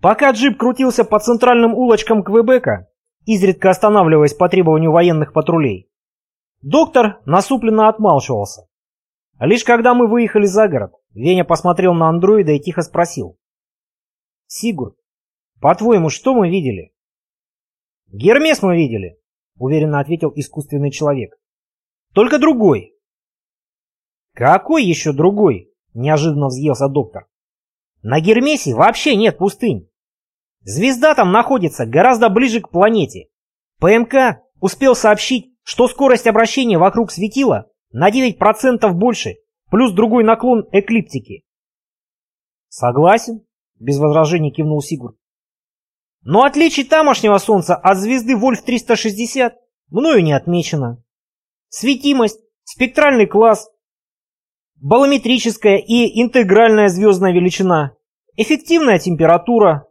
Пока джип крутился по центральным улочкам Квебека, изредка останавливаясь по требованию военных патрулей, доктор насупленно отмалчивался. Лишь когда мы выехали за город, Веня посмотрел на андроида и тихо спросил. «Сигурд, по-твоему, что мы видели?» «Гермес мы видели», — уверенно ответил искусственный человек. «Только другой». «Какой еще другой?» — неожиданно взъелся доктор. «На Гермесе вообще нет пустынь. Звезда там находится гораздо ближе к планете. ПМК успел сообщить, что скорость обращения вокруг светила на 9% больше, плюс другой наклон эклиптики. «Согласен», — без возражений кивнул Сигурд. Но отличие тамошнего Солнца от звезды Вольф-360 мною не отмечено. Светимость, спектральный класс, балометрическая и интегральная звездная величина, эффективная температура.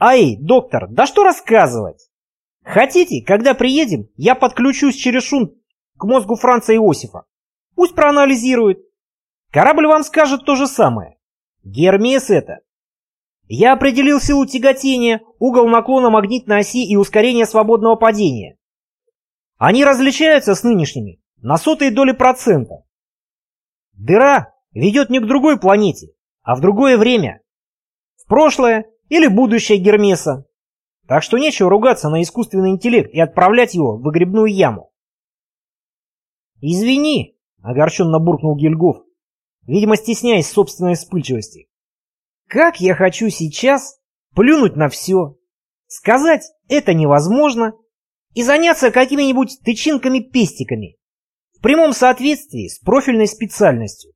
Ай, доктор, да что рассказывать? Хотите, когда приедем, я подключусь через шум к мозгу Франца Иосифа. Пусть проанализирует. Корабль вам скажет то же самое. Гермес это. Я определил силу тяготения, угол наклона магнитной оси и ускорение свободного падения. Они различаются с нынешними на сотые доли процента. Дыра ведет не к другой планете, а в другое время. В прошлое или будущее Гермеса. Так что нечего ругаться на искусственный интеллект и отправлять его в выгребную яму. «Извини», — огорченно буркнул Гильгоф, видимо, стесняясь собственной вспыльчивости. Как я хочу сейчас плюнуть на все, сказать «это невозможно» и заняться какими-нибудь тычинками-пестиками в прямом соответствии с профильной специальностью.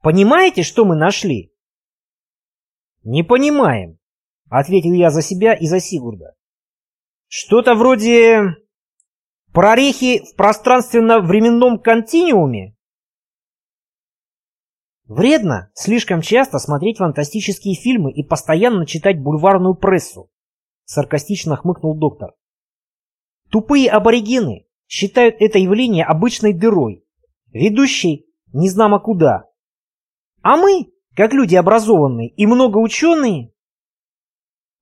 Понимаете, что мы нашли? Не понимаем, ответил я за себя и за Сигурда. Что-то вроде прорехи в пространственно-временном континууме? Вредно слишком часто смотреть фантастические фильмы и постоянно читать бульварную прессу, саркастично хмыкнул доктор. Тупые аборигены считают это явление обычной дырой, ведущей незнамо куда. А мы, как люди образованные и многоученые,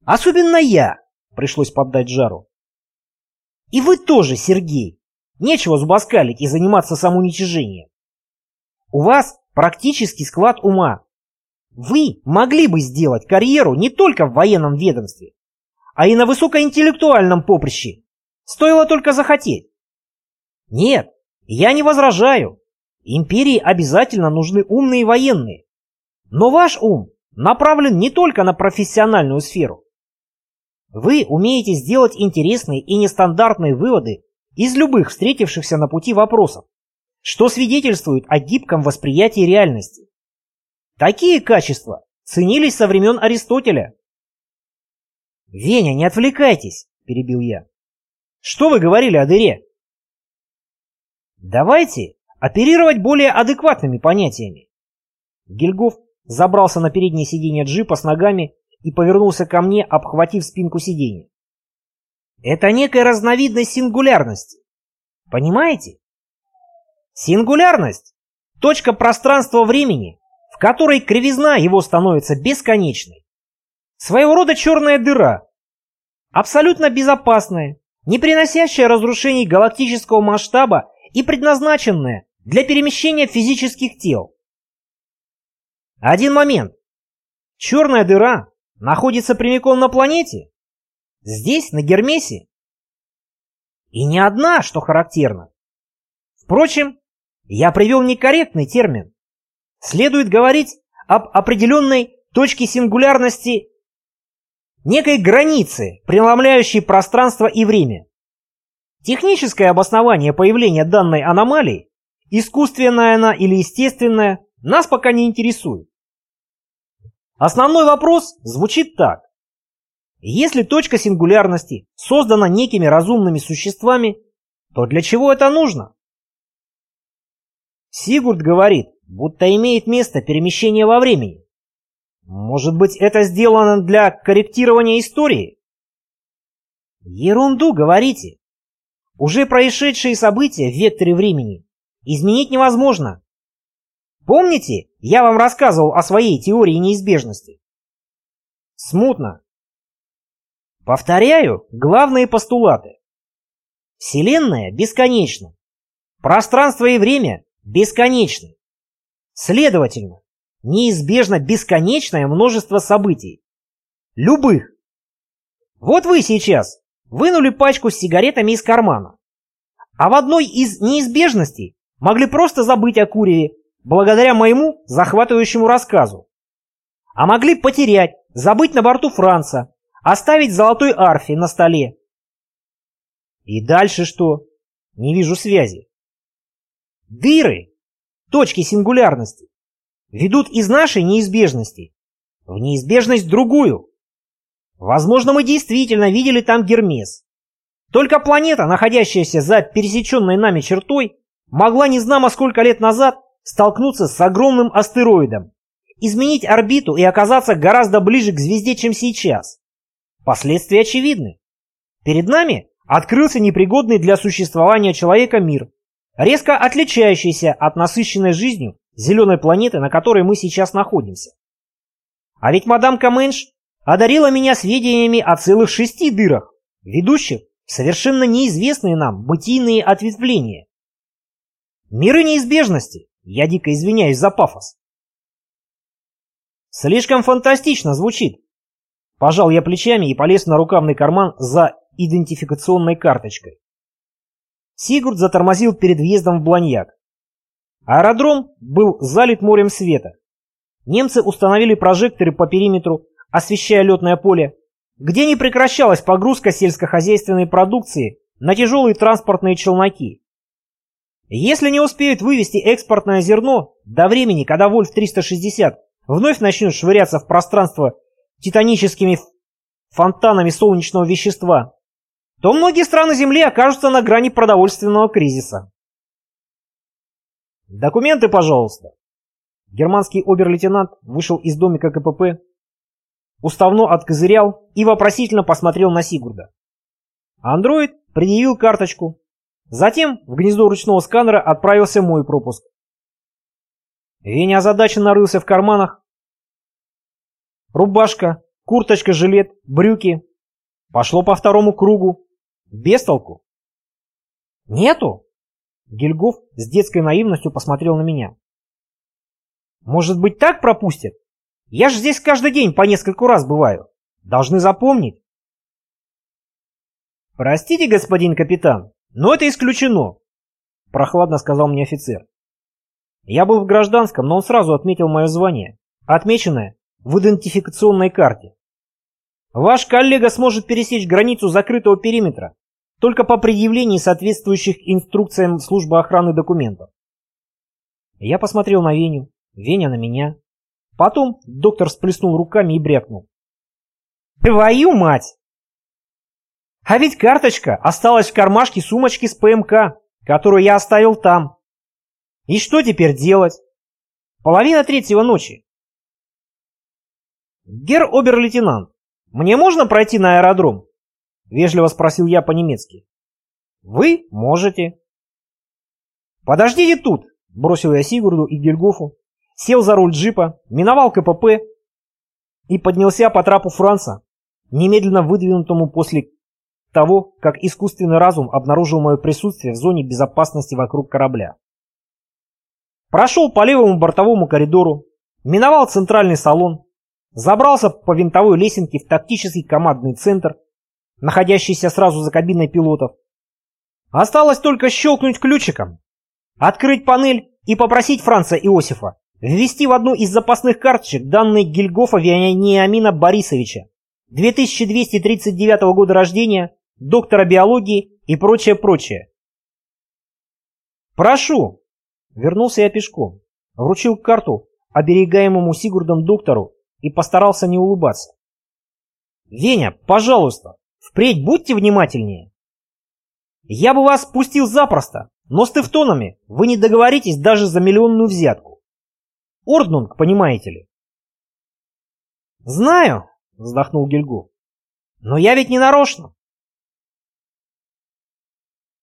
особенно я, пришлось поддать жару. И вы тоже, Сергей. Нечего зубоскалить и заниматься самоуничижением. У вас практический склад ума. Вы могли бы сделать карьеру не только в военном ведомстве, а и на высокоинтеллектуальном поприще. Стоило только захотеть. Нет, я не возражаю. Империи обязательно нужны умные военные. Но ваш ум направлен не только на профессиональную сферу. Вы умеете сделать интересные и нестандартные выводы из любых встретившихся на пути вопросов что свидетельствует о гибком восприятии реальности. Такие качества ценились со времен Аристотеля. «Веня, не отвлекайтесь!» – перебил я. «Что вы говорили о дыре?» «Давайте оперировать более адекватными понятиями». Гильгоф забрался на переднее сиденье джипа с ногами и повернулся ко мне, обхватив спинку сиденья. «Это некая разновидность сингулярности. Понимаете? Сингулярность – точка пространства-времени, в которой кривизна его становится бесконечной. Своего рода черная дыра. Абсолютно безопасная, не приносящая разрушений галактического масштаба и предназначенная для перемещения физических тел. Один момент. Черная дыра находится прямиком на планете. Здесь, на Гермесе. И не одна, что характерно. Впрочем, я привел некорректный термин. Следует говорить об определенной точке сингулярности, некой границы, преломляющей пространство и время. Техническое обоснование появления данной аномалии, искусственная она или естественная, нас пока не интересует. Основной вопрос звучит так. Если точка сингулярности создана некими разумными существами, то для чего это нужно? Сигурд говорит, будто имеет место перемещение во времени. Может быть, это сделано для корректирования истории? Ерунду говорите. Уже происшедшие события в векторе времени изменить невозможно. Помните, я вам рассказывал о своей теории неизбежности? Смутно. Повторяю главные постулаты. Вселенная бесконечна. Пространство и время бесконечны. Следовательно, неизбежно бесконечное множество событий. Любых. Вот вы сейчас вынули пачку с сигаретами из кармана. А в одной из неизбежностей могли просто забыть о куреве, благодаря моему захватывающему рассказу. А могли потерять, забыть на борту Франца, оставить золотой арфе на столе. И дальше что? Не вижу связи. Дыры, точки сингулярности, ведут из нашей неизбежности в неизбежность другую. Возможно, мы действительно видели там Гермес. Только планета, находящаяся за пересеченной нами чертой, могла не знамо сколько лет назад столкнуться с огромным астероидом, изменить орбиту и оказаться гораздо ближе к звезде, чем сейчас. Последствия очевидны. Перед нами открылся непригодный для существования человека мир, резко отличающийся от насыщенной жизнью зеленой планеты, на которой мы сейчас находимся. А ведь мадам Каменш одарила меня сведениями о целых шести дырах, ведущих в совершенно неизвестные нам бытийные ответвления. Миры неизбежности, я дико извиняюсь за пафос. Слишком фантастично звучит. Пожал я плечами и полез на рукавный карман за идентификационной карточкой. Сигурд затормозил перед въездом в Бланьяк. Аэродром был залит морем света. Немцы установили прожекторы по периметру, освещая летное поле, где не прекращалась погрузка сельскохозяйственной продукции на тяжелые транспортные челноки. Если не успеют вывести экспортное зерно до времени, когда Вольф-360 вновь начнет швыряться в пространство титаническими фонтанами солнечного вещества, то многие страны Земли окажутся на грани продовольственного кризиса. «Документы, пожалуйста!» Германский обер-лейтенант вышел из домика КПП, уставно откозырял и вопросительно посмотрел на Сигурда. Андроид предъявил карточку. Затем в гнездо ручного сканера отправился мой пропуск. Веня озадаченно нарылся в карманах. Рубашка, курточка, жилет, брюки. Пошло по второму кругу. Без толку. Нету? Гильгоф с детской наивностью посмотрел на меня. Может быть, так пропустят? Я же здесь каждый день по нескольку раз бываю. Должны запомнить. Простите, господин капитан, но это исключено, прохладно сказал мне офицер. Я был в гражданском, но он сразу отметил мое звание, отмеченное в идентификационной карте. Ваш коллега сможет пересечь границу закрытого периметра только по предъявлении соответствующих инструкциям службы охраны документов. Я посмотрел на Веню, Веня на меня. Потом доктор сплеснул руками и брякнул. «Твою мать!» А ведь карточка осталась в кармашке сумочки с ПМК, которую я оставил там. И что теперь делать? Половина третьего ночи. Гер обер-лейтенант, «Мне можно пройти на аэродром?» — вежливо спросил я по-немецки. «Вы можете». «Подождите тут!» — бросил я Сигурду и Гельгофу, сел за руль джипа, миновал КПП и поднялся по трапу Франца, немедленно выдвинутому после того, как искусственный разум обнаружил мое присутствие в зоне безопасности вокруг корабля. Прошел по левому бортовому коридору, миновал центральный салон, Забрался по винтовой лесенке в тактический командный центр, находящийся сразу за кабиной пилотов. Осталось только щелкнуть ключиком, открыть панель и попросить Франца Иосифа ввести в одну из запасных карточек данные Гильгофа Вениамина Борисовича, 2239 года рождения, доктора биологии и прочее-прочее. «Прошу!» Вернулся я пешком, вручил карту оберегаемому Сигурдом доктору и постарался не улыбаться. «Веня, пожалуйста, впредь будьте внимательнее. Я бы вас пустил запросто, но с тефтонами вы не договоритесь даже за миллионную взятку. Орднунг, понимаете ли?» «Знаю», — вздохнул Гильгу, — «но я ведь не нарочно.